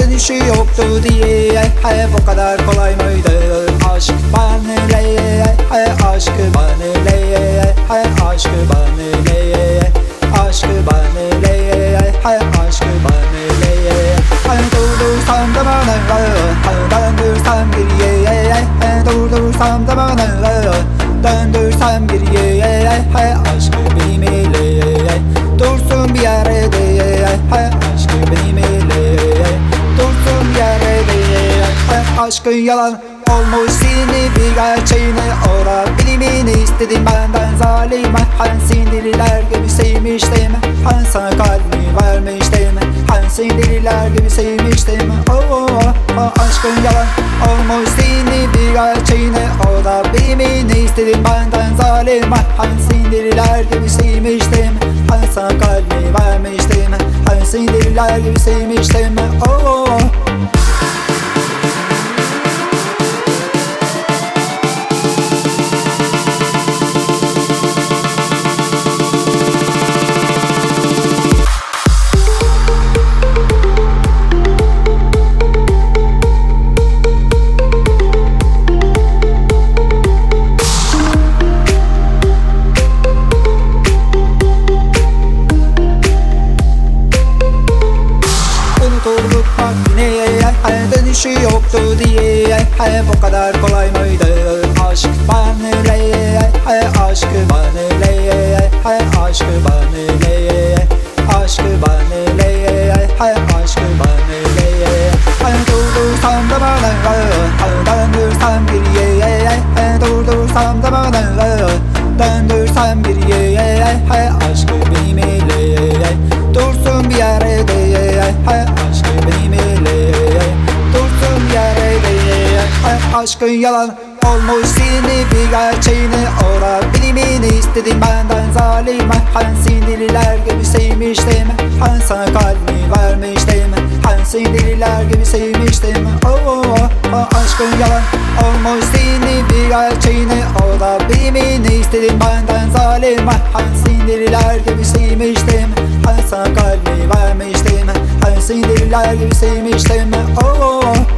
Dönüşü yoktu diye Bu kolay mıydı? Aşk bana le Aşk bana le Aşk bana Durdursam da bana Döndürsem geriye Aşk benimle Dursun bir yerde Aşk benimle Dursun bir yerde Aşkın yalan olmuş seni bir gerçeğine Ora bilimini istedim. Benden zalim Han sindiriler gibi sevmiştim. Han sana kalbimi vermiştim Han sindiriler gibi sevmiştim. oh, oh, Aşkın yalan olmuş seni bir gerçeğine. Ora bilimini istedim benden zalim. Han sindiriler gibi sevmiştim. Han sana kalbimi vermiştim. Han sindiriler gibi sevmiştim. Oh, oh, oh. Dönüşü yoktu diye Bu kadar kolay mıydı? Aşk bana le Aşk bana le Aşk bana le Aşk bana le Aşk bana le Durdursam da bana Döndürsem geriye. Durdursam da bana Döndürsem geriye. Aşk benimle Aşkın yalan olmuş seni bir gerçeğini Ora bilimini istedim benden zalim. Han sindiriler gibi sevmiştim. Han sana kalbimi vermiştim. Han sindiriler gibi sevmiştim. Oh, oh, oh, oh. Aşkın yalan olmuş seni bir gerçeğini Ora bilimini istedim benden zalim. Han sindiriler gibi sevmiştim. Han sana kalbimi vermiştim. Han sindiriler gibi sevmiştim. Oh, oh, oh.